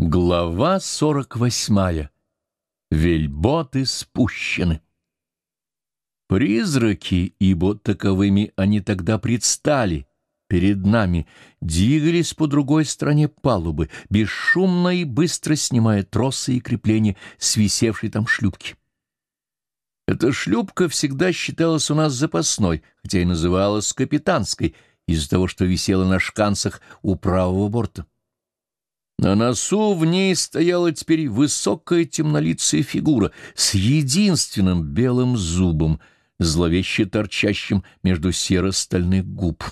Глава сорок восьмая. Вельботы спущены. Призраки, ибо таковыми они тогда предстали, перед нами, двигались по другой стороне палубы, бесшумно и быстро снимая тросы и крепления с висевшей там шлюпки. Эта шлюпка всегда считалась у нас запасной, хотя и называлась капитанской, из-за того, что висела на шканцах у правого борта. На носу в ней стояла теперь высокая темнолицая фигура с единственным белым зубом, зловеще торчащим между серо-стальных губ.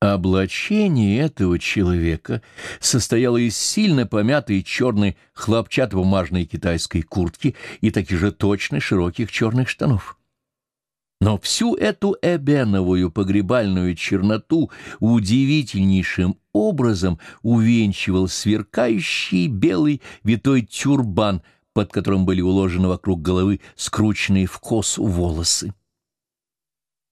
Облачение этого человека состояло из сильно помятой черной хлопчатобумажной китайской куртки и таких же точно широких черных штанов. Но всю эту эбеновую погребальную черноту удивительнейшим образом увенчивал сверкающий белый витой тюрбан, под которым были уложены вокруг головы скрученные в косу волосы.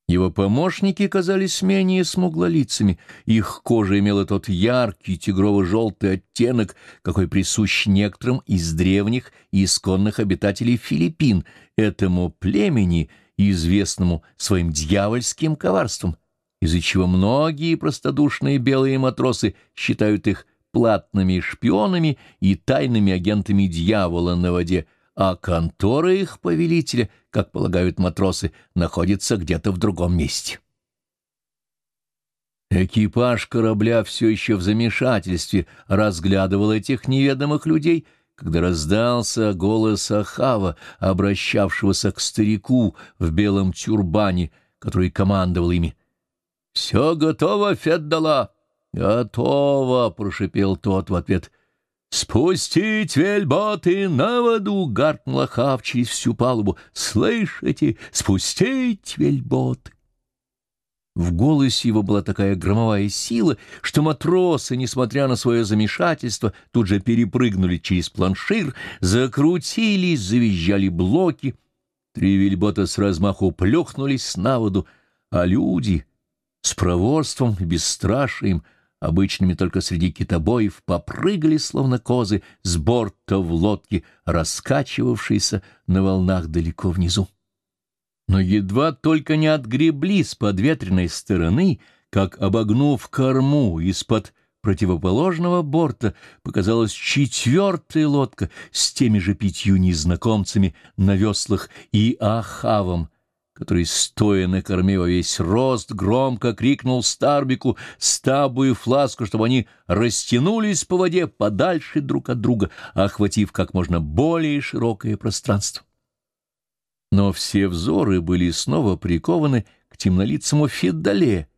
Его помощники казались менее смуглолицами, их кожа имела тот яркий тигрово-желтый оттенок, какой присущ некоторым из древних и исконных обитателей Филиппин, этому племени — известному своим дьявольским коварством, из-за чего многие простодушные белые матросы считают их платными шпионами и тайными агентами дьявола на воде, а контора их повелителя, как полагают матросы, находится где-то в другом месте. Экипаж корабля все еще в замешательстве разглядывал этих неведомых людей — когда раздался голос Ахава, обращавшегося к старику в белом тюрбане, который командовал ими. — Все готово, Феддала? — Готово, — прошипел тот в ответ. — «Спустить вельботы на воду!» — гаркнул Ахав через всю палубу. «Слышите? Спустить вельботы!» В голосе его была такая громовая сила, что матросы, несмотря на свое замешательство, тут же перепрыгнули через планшир, закрутились, завизжали блоки. Три вельбота с размаху плюхнулись на воду, а люди с проворством и бесстрашием, обычными только среди китобоев, попрыгали, словно козы, с борта в лодке, раскачивавшейся на волнах далеко внизу но едва только не отгребли с подветренной стороны, как, обогнув корму из-под противоположного борта, показалась четвертая лодка с теми же пятью незнакомцами на веслах и ахавом, который, стоя на корме во весь рост, громко крикнул Старбику стабу и фласку, чтобы они растянулись по воде подальше друг от друга, охватив как можно более широкое пространство но все взоры были снова прикованы к темнолицому Феддале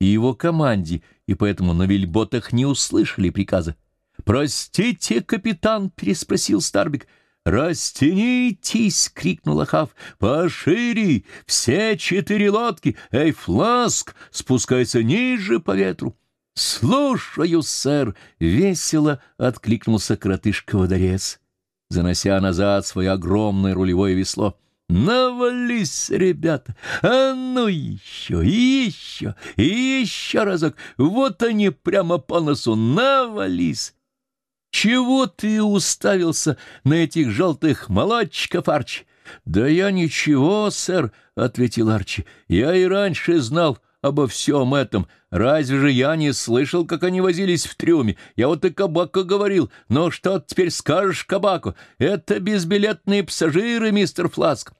и его команде, и поэтому на вельботах не услышали приказа. «Простите, капитан!» — переспросил Старбик. «Растянитесь!» — крикнул Ахав. «Пошире! Все четыре лодки! Эй, фласк! Спускайся ниже по ветру!» «Слушаю, сэр!» — весело откликнулся коротышка-водорез, занося назад свое огромное рулевое весло. Навались, ребята! А ну еще, еще, еще разок! Вот они прямо по носу навались! Чего ты уставился на этих желтых молодчиков, Арчи? Да я ничего, сэр, — ответил Арчи. Я и раньше знал обо всем этом. Разве же я не слышал, как они возились в трюме? Я вот и Кабако говорил. Но что теперь скажешь Кабако? Это безбилетные пассажиры, мистер Фласк.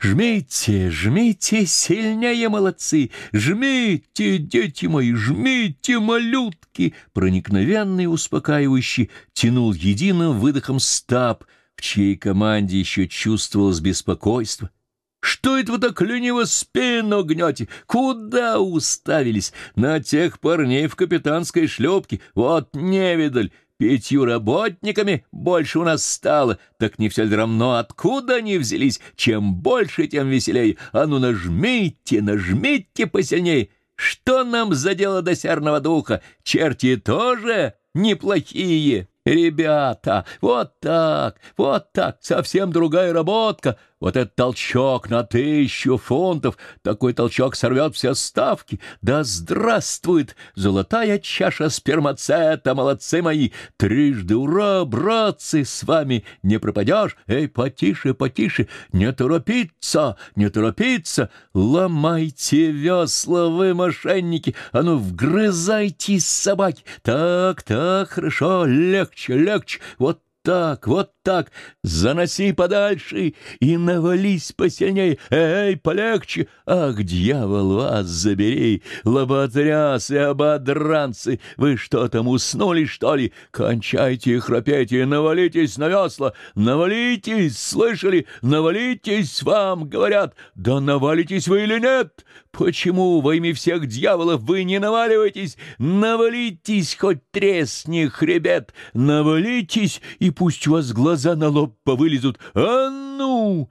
Жмите, жмите, сильнее, молодцы! Жмите, дети мои, жмите, малютки!» Проникновенный и успокаивающий тянул единым выдохом стаб, в чьей команде еще чувствовалось беспокойство. «Что это вы так лениво спину гнете? Куда уставились? На тех парней в капитанской шлепке? Вот невидаль! Пятью работниками больше у нас стало, так не все ли равно, откуда они взялись? Чем больше, тем веселей. А ну нажмите, нажмите посильней. Что нам за дело до серного духа? Черти тоже неплохие. Ребята, вот так, вот так, совсем другая работка. Вот этот толчок на тысячу фунтов, такой толчок сорвет все ставки. Да здравствует золотая чаша спермацета, молодцы мои! Трижды ура, братцы, с вами не пропадешь! Эй, потише, потише, не торопиться, не торопиться! Ломайте весла, вы, мошенники! А ну, вгрызайтесь, собаки! Так, так, хорошо, легче, легче, вот так, вот так, заноси подальше и навались посильней. Эй, полегче! Ах, дьявол, вас забери! Лоботрясы, ободранцы! Вы что там, уснули, что ли? Кончайте и храпейте, навалитесь на весла! Навалитесь, слышали? Навалитесь, вам говорят! Да навалитесь вы или нет? Почему во имя всех дьяволов вы не наваливаетесь? Навалитесь, хоть тресни хребет! Навалитесь, и пусть вас глаза глаза на лоб повылезут. А ну!»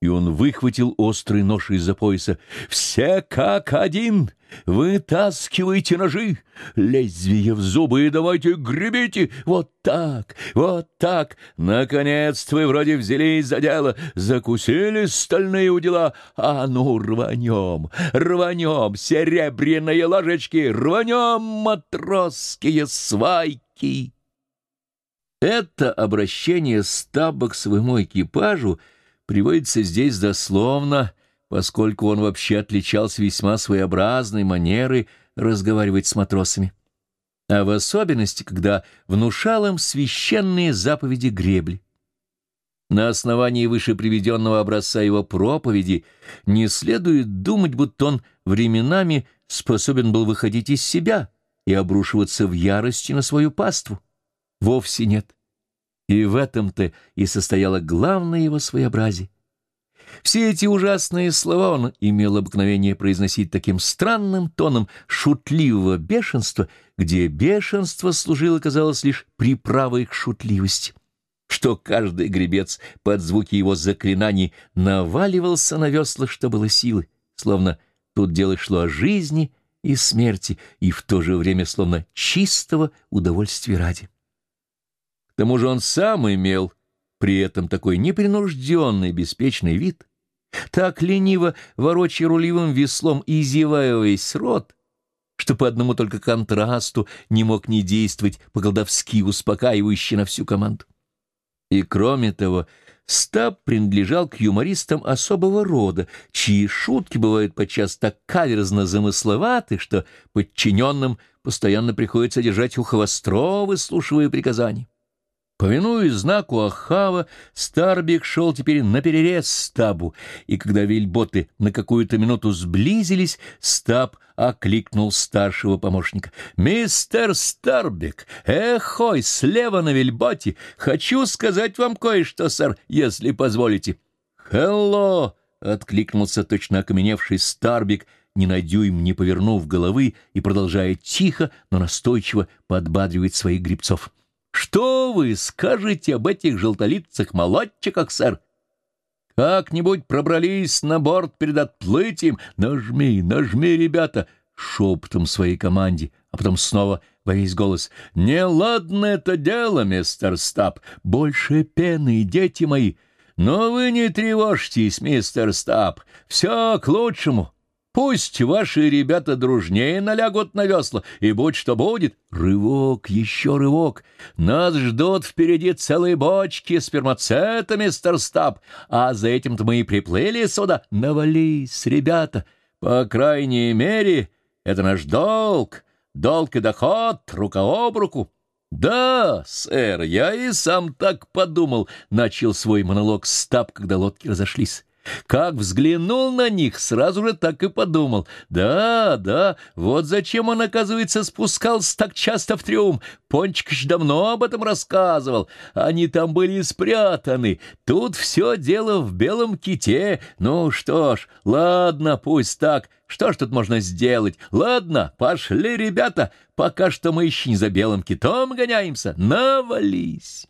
И он выхватил острый нож из-за пояса. «Все как один! Вытаскивайте ножи! Лезвие в зубы и давайте гребите! Вот так, вот так! Наконец-то вы вроде взялись за дело, закусили стальные удила. А ну, рванем, рванем, серебряные ложечки, рванем, матросские свайки!» Это обращение стаба к своему экипажу приводится здесь дословно, поскольку он вообще отличался весьма своеобразной манерой разговаривать с матросами, а в особенности, когда внушал им священные заповеди гребли. На основании выше приведенного образца его проповеди не следует думать, будто он временами способен был выходить из себя и обрушиваться в ярости на свою паству. Вовсе нет. И в этом-то и состояло главное его своеобразие. Все эти ужасные слова он имел обыкновение произносить таким странным тоном шутливого бешенства, где бешенство служило, казалось, лишь приправой к шутливости, что каждый гребец под звуки его заклинаний наваливался на весла, что было силы, словно тут дело шло о жизни и смерти, и в то же время словно чистого удовольствия ради. Тому же он сам имел при этом такой непринужденный, беспечный вид, так лениво ворочая рулевым веслом и зевая весь рот, что по одному только контрасту не мог не действовать по-колдовски успокаивающе на всю команду. И кроме того, Стаб принадлежал к юмористам особого рода, чьи шутки бывают подчас так каверзно замысловаты, что подчиненным постоянно приходится держать ухо востро, выслушивая приказания. Повинуясь знаку Ахава, Старбик шел теперь наперерез стабу, и когда вельботы на какую-то минуту сблизились, стаб окликнул старшего помощника. «Мистер Старбик, эхой, слева на вельботе, хочу сказать вам кое-что, сэр, если позволите». «Хелло!» — откликнулся точно окаменевший Старбик, ни на дюйм не повернув головы и продолжая тихо, но настойчиво подбадривать своих грибцов. Что вы скажете об этих желтолицах-молодчиках, сэр? Как-нибудь пробрались на борт перед отплытием? Нажми, нажми, ребята!» Шепотом своей команде, а потом снова во весь голос. «Неладно это дело, мистер Стаб. Больше пены, дети мои. Но вы не тревожьтесь, мистер Стаб. Все к лучшему. Пусть ваши ребята дружнее налягут на весла, и будь что будет. Рывок, еще рывок. Нас ждут впереди целые бочки с пермацетами, старстап, а за этим-то мы и приплыли сюда. Навались, ребята. По крайней мере, это наш долг. Долг и доход, рука об руку. «Да, сэр, я и сам так подумал», — начал свой монолог Стаб, когда лодки разошлись. Как взглянул на них, сразу же так и подумал. Да, да, вот зачем он, оказывается, спускался так часто в трюм. Пончик еще давно об этом рассказывал. Они там были спрятаны. Тут все дело в белом ките. Ну что ж, ладно, пусть так. Что ж тут можно сделать? Ладно, пошли, ребята. Пока что мы еще не за белым китом гоняемся. Навались.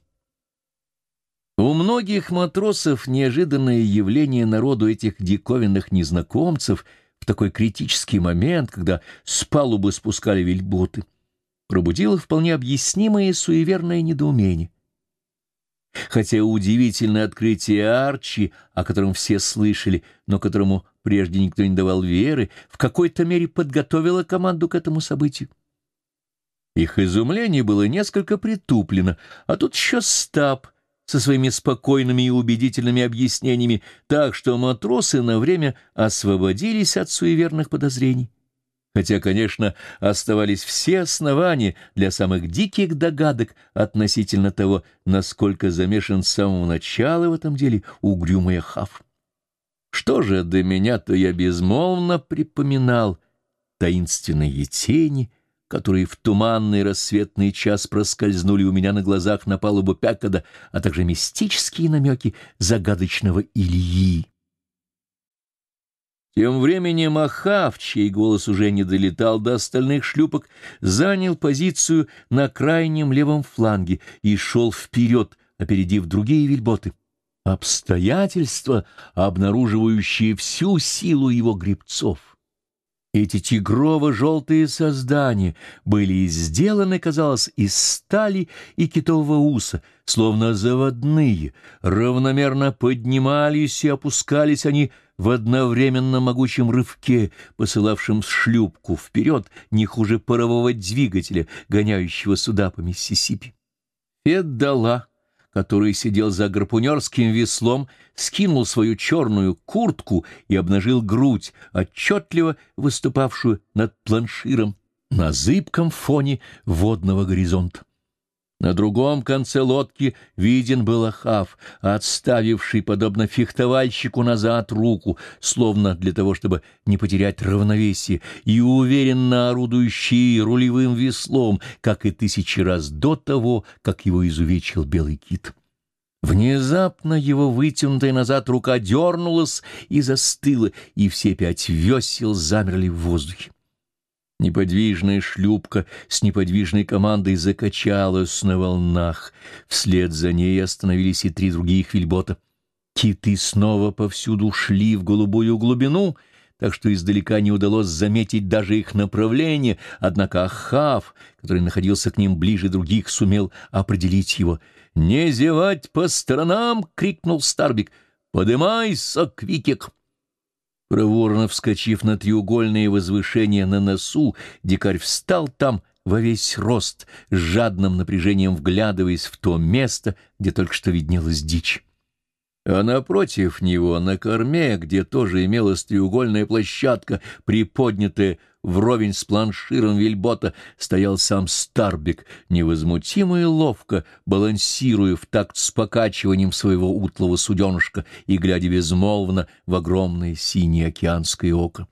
У многих матросов неожиданное явление народу этих диковинных незнакомцев в такой критический момент, когда с палубы спускали вельботы, пробудило вполне объяснимое суеверное недоумение. Хотя удивительное открытие Арчи, о котором все слышали, но которому прежде никто не давал веры, в какой-то мере подготовило команду к этому событию. Их изумление было несколько притуплено, а тут еще Стаб со своими спокойными и убедительными объяснениями, так что матросы на время освободились от суеверных подозрений. Хотя, конечно, оставались все основания для самых диких догадок относительно того, насколько замешан с самого начала в этом деле угрюмый Ахав. Что же до меня-то я безмолвно припоминал таинственные тени — которые в туманный рассветный час проскользнули у меня на глазах на палубу Пякода, а также мистические намеки загадочного Ильи. Тем временем Ахав, чей голос уже не долетал до остальных шлюпок, занял позицию на крайнем левом фланге и шел вперед, опередив другие вельботы. Обстоятельства, обнаруживающие всю силу его грибцов. Эти тигрово-желтые создания были сделаны, казалось, из стали и китового уса, словно заводные, равномерно поднимались и опускались они в одновременно могучем рывке, посылавшем шлюпку вперед не хуже парового двигателя, гоняющего суда по Миссисипи. Феддала который сидел за гарпунерским веслом, скинул свою черную куртку и обнажил грудь, отчетливо выступавшую над планширом на зыбком фоне водного горизонта. На другом конце лодки виден был Ахав, отставивший, подобно фехтовальщику, назад руку, словно для того, чтобы не потерять равновесие, и уверенно орудующий рулевым веслом, как и тысячи раз до того, как его изувечил белый кит. Внезапно его вытянутая назад рука дернулась и застыла, и все пять весел замерли в воздухе. Неподвижная шлюпка с неподвижной командой закачалась на волнах. Вслед за ней остановились и три других вельбота. Киты снова повсюду шли в голубую глубину, так что издалека не удалось заметить даже их направление, однако Ахав, который находился к ним ближе других, сумел определить его. «Не зевать по сторонам!» — крикнул Старбик. «Подымайся, Квикик!» Проворно вскочив на треугольное возвышение на носу, дикарь встал там во весь рост, с жадным напряжением вглядываясь в то место, где только что виднелась дичь. А напротив него, на корме, где тоже имелась треугольная площадка, приподнятая вровень с планширом вельбота стоял сам Старбик, невозмутимо и ловко, балансируя в такт с покачиванием своего утлого суденышка и глядя безмолвно в огромное синее океанское око.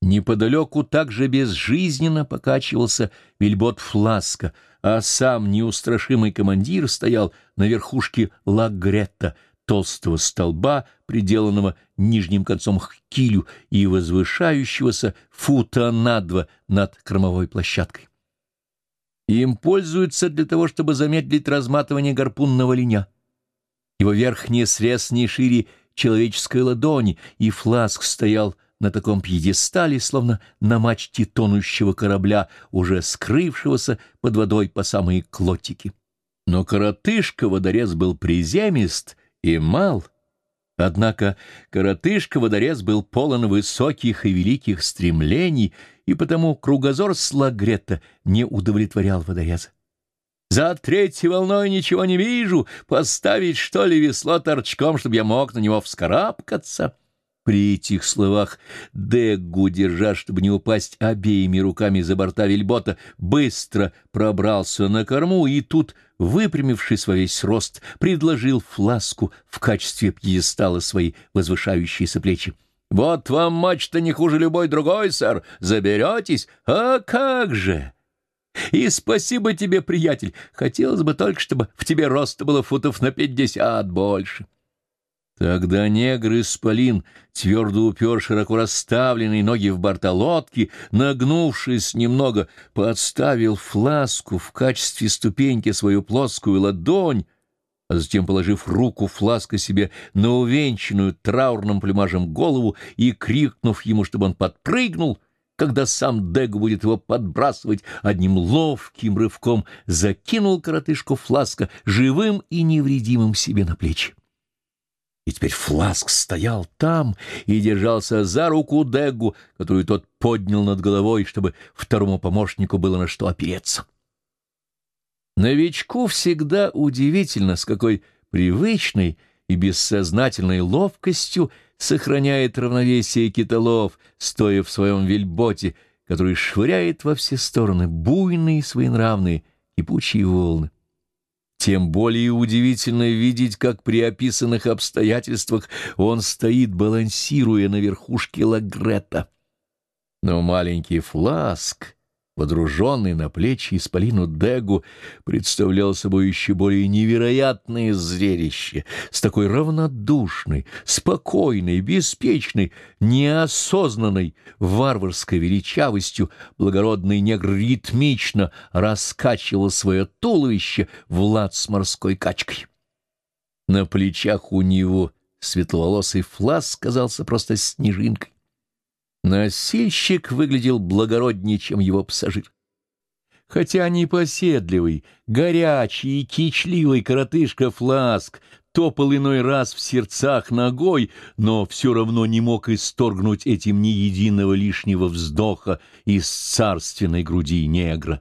Неподалеку также безжизненно покачивался вельбот Фласка, а сам неустрашимый командир стоял на верхушке Лагретта, толстого столба, приделанного нижним концом к килю и возвышающегося фута на два над кормовой площадкой. Им пользуются для того, чтобы замедлить разматывание гарпунного линя. Его верхний срез не шире человеческой ладони, и фласк стоял на таком пьедестале, словно на мачте тонущего корабля, уже скрывшегося под водой по самые клотики. Но коротышка-водорез был приземист и мал, Однако коротышка-водорез был полон высоких и великих стремлений, и потому кругозор Слагрета не удовлетворял водореза. «За третьей волной ничего не вижу, поставить, что ли, весло торчком, чтобы я мог на него вскарабкаться?» При этих словах Деггу, держа, чтобы не упасть обеими руками за борта вельбота, быстро пробрался на корму и тут, выпрямившись во весь рост, предложил фласку в качестве пьедестала своей возвышающиеся плечи. «Вот вам мачта не хуже любой другой, сэр. Заберетесь? А как же!» «И спасибо тебе, приятель. Хотелось бы только, чтобы в тебе роста было футов на пятьдесят больше». Тогда негр-исполин, твердо упер широко расставленные ноги в борта лодки, нагнувшись немного, подставил фласку в качестве ступеньки свою плоскую ладонь, а затем, положив руку фласка себе на увенчанную траурным плюмажем голову и крикнув ему, чтобы он подпрыгнул, когда сам Дег будет его подбрасывать, одним ловким рывком закинул коротышку Фласка живым и невредимым себе на плечи. И теперь Фласк стоял там и держался за руку Дегу, которую тот поднял над головой, чтобы второму помощнику было на что опереться. Новичку всегда удивительно, с какой привычной и бессознательной ловкостью сохраняет равновесие китолов, стоя в своем вельботе, который швыряет во все стороны буйные своенравные кипучие волны. Тем более удивительно видеть, как при описанных обстоятельствах он стоит, балансируя на верхушке лагрета. Но маленький фласк водруженный на плечи исполину Дегу, представлял собой еще более невероятное зрелище, с такой равнодушной, спокойной, беспечной, неосознанной варварской величавостью благородный негр ритмично раскачивал свое туловище в лад с морской качкой. На плечах у него светловолосый флас казался просто снежинкой. Носильщик выглядел благороднее, чем его пассажир. Хотя непоседливый, горячий и кичливый коротышка Фласк топал иной раз в сердцах ногой, но все равно не мог исторгнуть этим ни единого лишнего вздоха из царственной груди негра.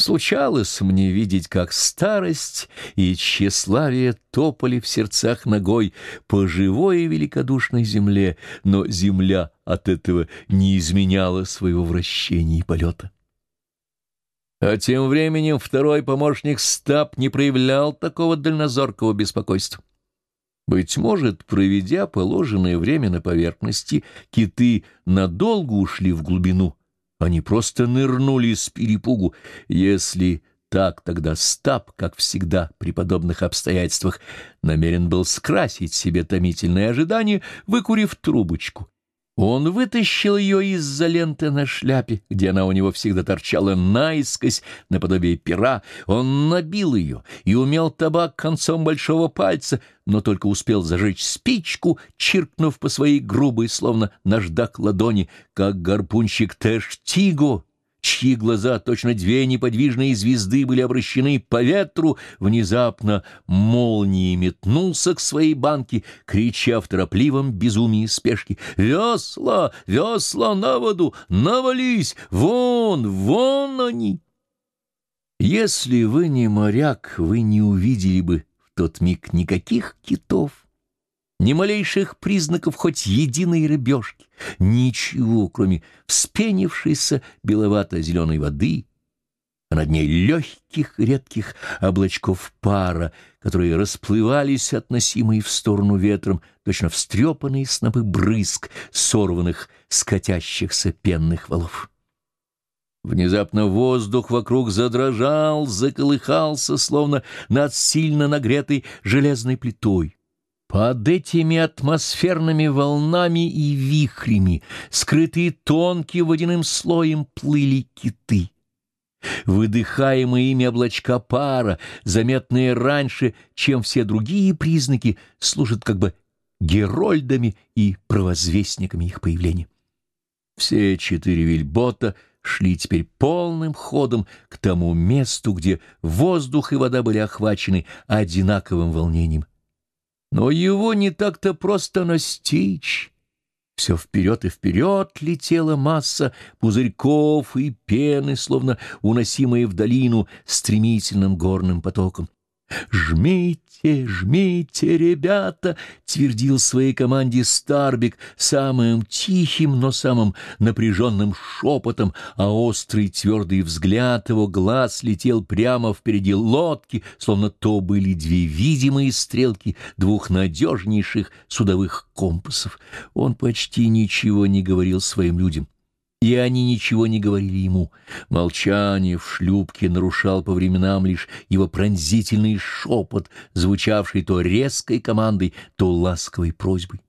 Случалось мне видеть, как старость и тщеславие топали в сердцах ногой по живой и великодушной земле, но земля от этого не изменяла своего вращения и полета. А тем временем второй помощник Стаб не проявлял такого дальнозоркого беспокойства. Быть может, проведя положенное время на поверхности, киты надолго ушли в глубину — они просто нырнули с перепугу. Если так, тогда Стаб, как всегда при подобных обстоятельствах, намерен был скрасить себе томительное ожидание, выкурив трубочку. Он вытащил ее из-за ленты на шляпе, где она у него всегда торчала наискось, наподобие пера. Он набил ее и умел табак концом большого пальца, но только успел зажечь спичку, чиркнув по своей грубой, словно наждак ладони, как гарпунщик Тэш-Тиго чьи глаза, точно две неподвижные звезды, были обращены по ветру, внезапно молнией метнулся к своей банке, крича в торопливом безумии спешки «Весла! Весла на воду! Навались! Вон! Вон они!» Если вы не моряк, вы не увидели бы в тот миг никаких китов ни малейших признаков хоть единой рыбешки, ничего, кроме вспенившейся беловато-зеленой воды, а над ней легких редких облачков пара, которые расплывались, относимые в сторону ветром, точно встрепанные снопы брызг, сорванных с катящихся пенных валов. Внезапно воздух вокруг задрожал, заколыхался, словно над сильно нагретой железной плитой. Под этими атмосферными волнами и вихрями, скрытые тонким водяным слоем, плыли киты. Выдыхаемые ими облачка пара, заметные раньше, чем все другие признаки, служат как бы герольдами и провозвестниками их появления. Все четыре вельбота шли теперь полным ходом к тому месту, где воздух и вода были охвачены одинаковым волнением. Но его не так-то просто настичь. Все вперед и вперед летела масса пузырьков и пены, словно уносимые в долину стремительным горным потоком. «Жмите, жмите, ребята!» — твердил своей команде Старбик самым тихим, но самым напряженным шепотом, а острый твердый взгляд его глаз летел прямо впереди лодки, словно то были две видимые стрелки двух надежнейших судовых компасов. Он почти ничего не говорил своим людям и они ничего не говорили ему. Молчание в шлюпке нарушал по временам лишь его пронзительный шепот, звучавший то резкой командой, то ласковой просьбой.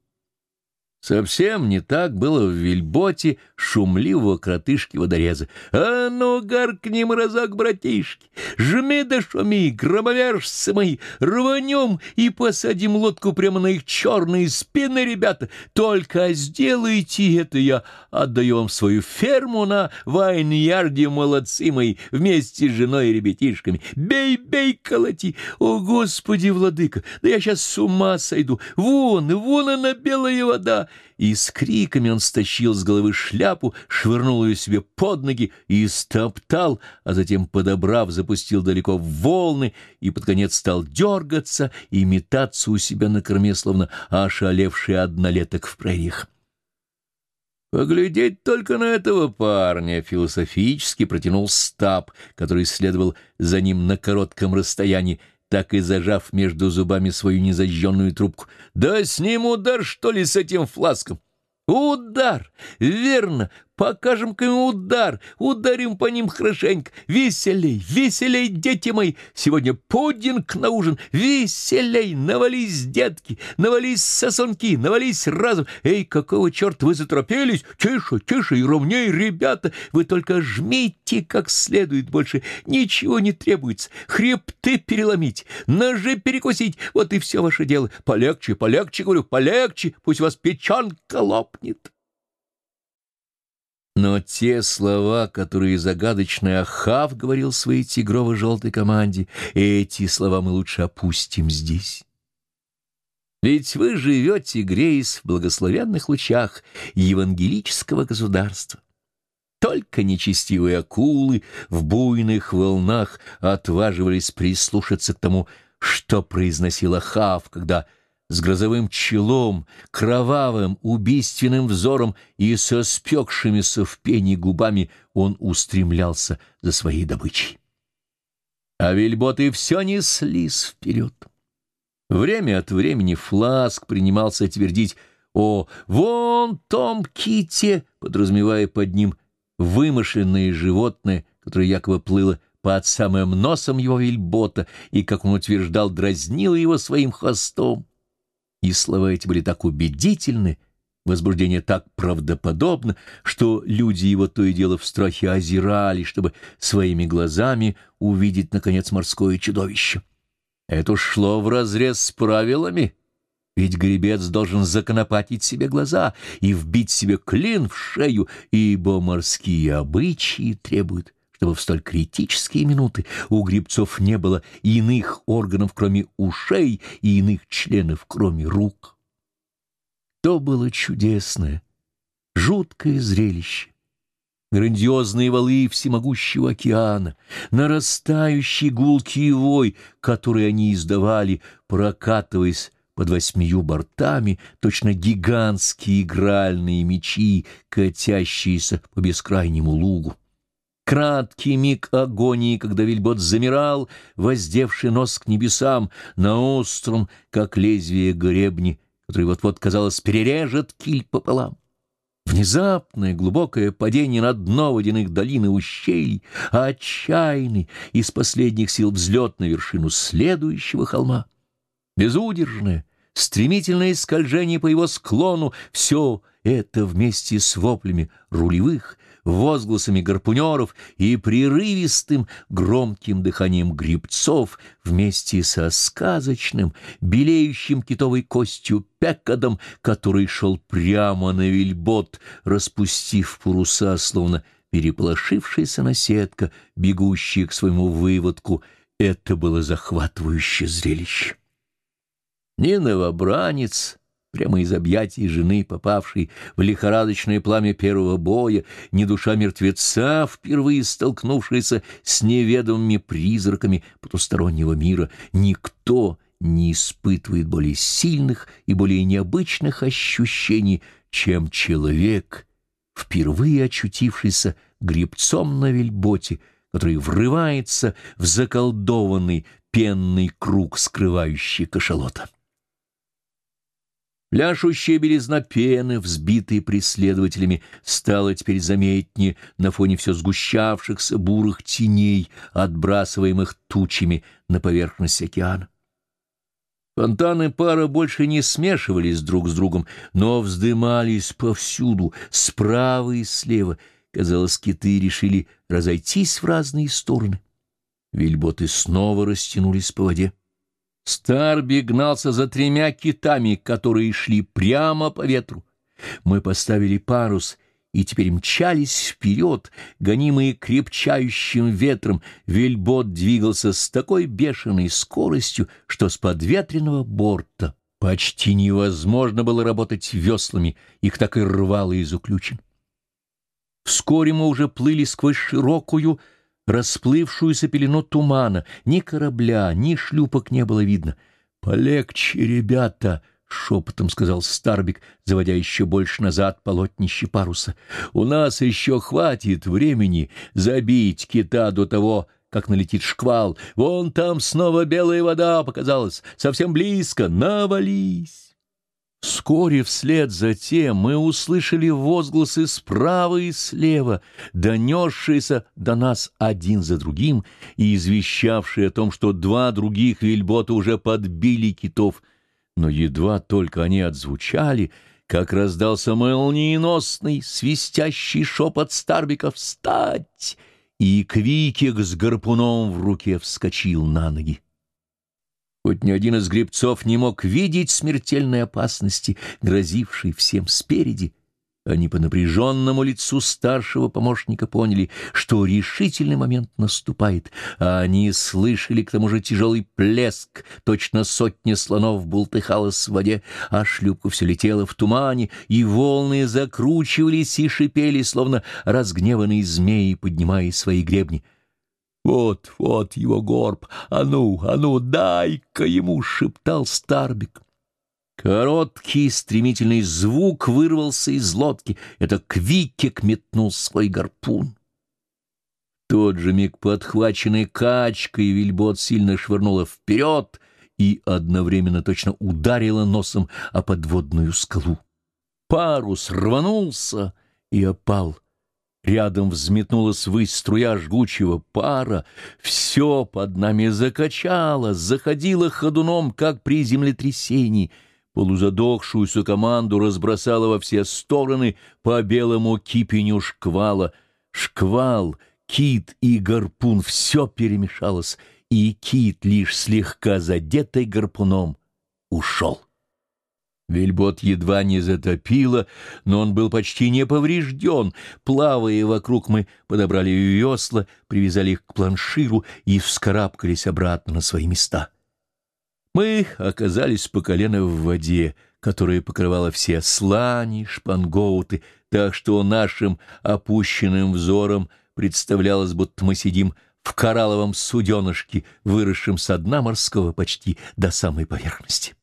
Совсем не так было в вельботе шумливого кротышки-водореза. «А ну, гаркнем разок, братишки! Жми да шуми, громовержцы мои! Рванем и посадим лодку прямо на их черные спины, ребята! Только сделайте это, я отдаю вам свою ферму на Вайнярде, молодцы мои, вместе с женой и ребятишками! Бей, бей, колоти! О, Господи, владыка! Да я сейчас с ума сойду! Вон, вон она, белая вода!» И с криками он стащил с головы шляпу, швырнул ее себе под ноги и стоптал, а затем, подобрав, запустил далеко в волны и под конец стал дергаться и метаться у себя на корме, словно ошалевший однолеток в прерьях. «Поглядеть только на этого парня!» — философически протянул стаб, который следовал за ним на коротком расстоянии, так и зажав между зубами свою незажженную трубку. «Да с ним удар, что ли, с этим фласком?» «Удар! Верно! Покажем-ка ему удар, ударим по ним хорошенько. Веселей, веселей, дети мои, сегодня пудинг на ужин. Веселей, навались, детки, навались сосунки, навались разом. Эй, какого черта вы заторопились? Тише, тише и ровнее, ребята. Вы только жмите как следует больше. Ничего не требуется. Хребты переломить, ножи перекусить. Вот и все ваше дело. Полегче, полегче, говорю, полегче. Пусть вас печенка лопнет. Но те слова, которые загадочный Ахав говорил своей тигрово-желтой команде, эти слова мы лучше опустим здесь. Ведь вы живете, греясь в благословенных лучах евангелического государства. Только нечестивые акулы в буйных волнах отваживались прислушаться к тому, что произносил Ахав, когда с грозовым челом, кровавым, убийственным взором и со спекшимися в пене губами он устремлялся за своей добычей. А вельботы все неслись вперед. Время от времени Фласк принимался твердить «О, вон том ките!» подразумевая под ним вымышленное животное, которое якобы плыло под самым носом его вельбота и, как он утверждал, дразнило его своим хвостом. И слова эти были так убедительны, возбуждение так правдоподобно, что люди его то и дело в страхе озирали, чтобы своими глазами увидеть, наконец, морское чудовище. Это шло вразрез с правилами, ведь гребец должен законопатить себе глаза и вбить себе клин в шею, ибо морские обычаи требуют чтобы в столь критические минуты у грибцов не было иных органов, кроме ушей, и иных членов, кроме рук. То было чудесное, жуткое зрелище. Грандиозные валы всемогущего океана, нарастающий гулкий вой, который они издавали, прокатываясь под восьмию бортами, точно гигантские игральные мечи, катящиеся по бескрайнему лугу краткий миг агонии, когда Вильбот замирал, воздевший нос к небесам, на остром, как лезвие гребни, который вот-вот, казалось, перережет киль пополам. Внезапное глубокое падение на дно водяных долин и ущелий, а отчаянный из последних сил взлет на вершину следующего холма. Безудержное, стремительное скольжение по его склону — все это вместе с воплями рулевых — возгласами гарпунеров и прерывистым громким дыханием грибцов вместе со сказочным, белеющим китовой костью пекадом, который шел прямо на вельбот, распустив паруса, словно переполошившаяся наседка, бегущая к своему выводку. Это было захватывающее зрелище. Ни новобранец, прямо из объятий жены, попавшей в лихорадочное пламя первого боя, ни душа мертвеца, впервые столкнувшаяся с неведомыми призраками потустороннего мира, никто не испытывает более сильных и более необычных ощущений, чем человек, впервые очутившийся гребцом на вельботе, который врывается в заколдованный пенный круг, скрывающий кашалота. Пляшущая белизна пены, взбитые преследователями, стала теперь заметнее на фоне все сгущавшихся бурых теней, отбрасываемых тучами на поверхность океана. Фонтаны пара больше не смешивались друг с другом, но вздымались повсюду, справа и слева. Казалось, киты решили разойтись в разные стороны. Вильботы снова растянулись по воде. Старби гнался за тремя китами, которые шли прямо по ветру. Мы поставили парус и теперь мчались вперед, гонимые крепчающим ветром. Вельбот двигался с такой бешеной скоростью, что с подветренного борта почти невозможно было работать веслами, их так и рвало из уключен. Вскоре мы уже плыли сквозь широкую, расплывшуюся пелену тумана. Ни корабля, ни шлюпок не было видно. «Полегче, ребята!» — шепотом сказал Старбик, заводя еще больше назад полотнище паруса. «У нас еще хватит времени забить кита до того, как налетит шквал. Вон там снова белая вода показалась, совсем близко. Навались!» Вскоре вслед за тем мы услышали возгласы справа и слева, донесшиеся до нас один за другим и извещавшие о том, что два других вельбота уже подбили китов. Но едва только они отзвучали, как раздался молниеносный, свистящий шепот Старбика «Встать!» и Квикик с гарпуном в руке вскочил на ноги. Хоть ни один из гребцов не мог видеть смертельной опасности, грозившей всем спереди, они по напряженному лицу старшего помощника поняли, что решительный момент наступает, а они слышали к тому же тяжелый плеск, точно сотня слонов бултыхалась в воде, а шлюпка все летела в тумане, и волны закручивались и шипели, словно разгневанные змеи, поднимая свои гребни. «Вот, вот его горб! А ну, а ну, дай-ка ему!» — шептал Старбик. Короткий стремительный звук вырвался из лодки. Это Квикек метнул свой гарпун. тот же миг подхваченный качкой вельбот сильно швырнула вперед и одновременно точно ударила носом о подводную скалу. Парус рванулся и опал. Рядом взметнулась ввысь струя жгучего пара, все под нами закачало, заходило ходуном, как при землетрясении. Полузадохшуюся команду разбросало во все стороны по белому кипеню шквала. Шквал, кит и гарпун — все перемешалось, и кит, лишь слегка задетый гарпуном, ушел. Вельбот едва не затопило, но он был почти не поврежден. Плавая вокруг, мы подобрали весла, привязали их к планширу и вскарабкались обратно на свои места. Мы оказались по колено в воде, которая покрывала все слани, шпангоуты, так что нашим опущенным взором представлялось, будто мы сидим в коралловом суденышке, выросшем со дна морского почти до самой поверхности.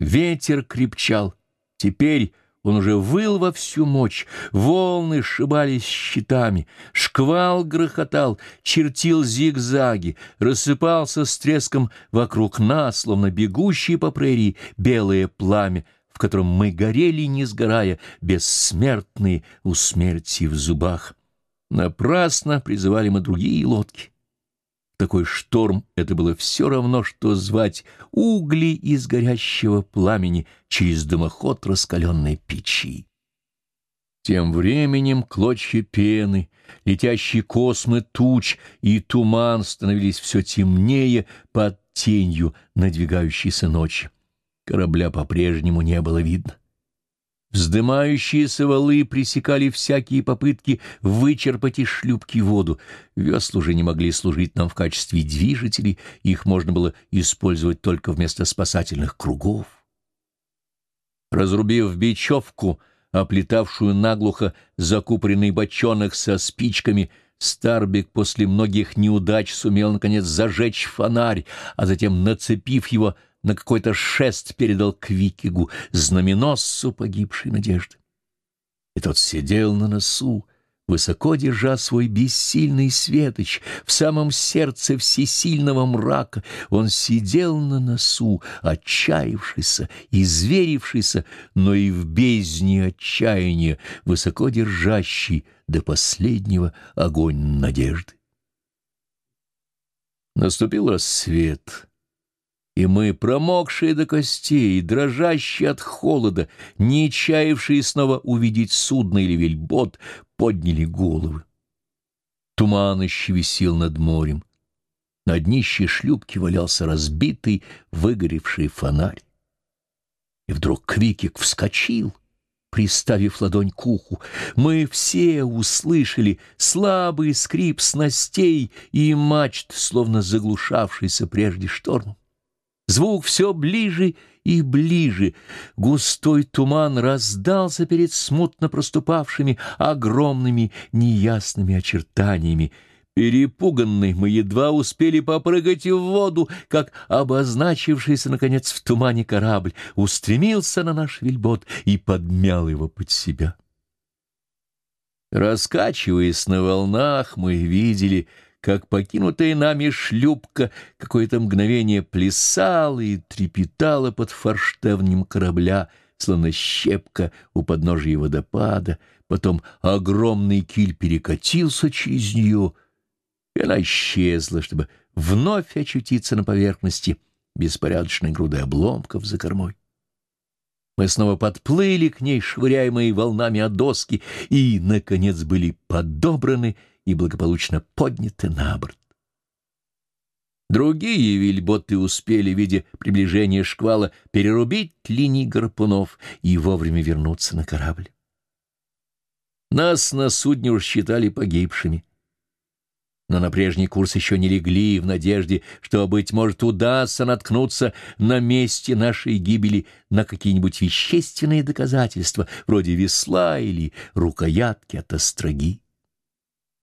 Ветер крепчал. Теперь он уже выл во всю мощь, волны сшибались щитами, шквал грохотал, чертил зигзаги, рассыпался с треском вокруг нас, словно бегущие по прерии белое пламя, в котором мы горели, не сгорая, бессмертные у смерти в зубах. Напрасно призывали мы другие лодки такой шторм это было все равно, что звать угли из горящего пламени через дымоход раскаленной печи. Тем временем клочья пены, летящие космы туч и туман становились все темнее под тенью надвигающейся ночи. Корабля по-прежнему не было видно. Вздымающиеся валы пресекали всякие попытки вычерпать из шлюпки воду. Весла уже не могли служить нам в качестве движителей, их можно было использовать только вместо спасательных кругов. Разрубив бечевку, оплетавшую наглухо закупоренный бочонок со спичками, Старбик после многих неудач сумел, наконец, зажечь фонарь, а затем, нацепив его, — на какой-то шест передал Квикигу, знаменосцу погибшей надежды. И тот сидел на носу, высоко держа свой бессильный светоч в самом сердце всесильного мрака. Он сидел на носу, отчаявшийся, изверившийся, но и в бездне отчаяния, высоко держащий до последнего огонь надежды. Наступил рассвет. И мы, промокшие до костей, дрожащие от холода, не чаявшие снова увидеть судно или вельбот, подняли головы. Туман еще висел над морем. На днище шлюпки валялся разбитый, выгоревший фонарь. И вдруг Квикик вскочил, приставив ладонь к уху. Мы все услышали слабый скрип снастей и мачт, словно заглушавшийся прежде штормом. Звук все ближе и ближе. Густой туман раздался перед смутно проступавшими огромными неясными очертаниями. Перепуганные мы едва успели попрыгать в воду, как обозначившийся, наконец, в тумане корабль устремился на наш вельбот и подмял его под себя. Раскачиваясь на волнах, мы видели — как покинутая нами шлюпка какое-то мгновение плясала и трепетала под форштевнем корабля, словно щепка у подножия водопада, потом огромный киль перекатился через нее, и она исчезла, чтобы вновь очутиться на поверхности беспорядочной груды обломков за кормой. Мы снова подплыли к ней, швыряемые волнами от доски, и, наконец, были подобраны и благополучно подняты на борт. Другие вельботы успели, видя приближение шквала, перерубить линии гарпунов и вовремя вернуться на корабль. Нас на судне уж считали погибшими. Но на прежний курс еще не легли в надежде, что, быть может, удастся наткнуться на месте нашей гибели на какие-нибудь вещественные доказательства, вроде весла или рукоятки от остроги.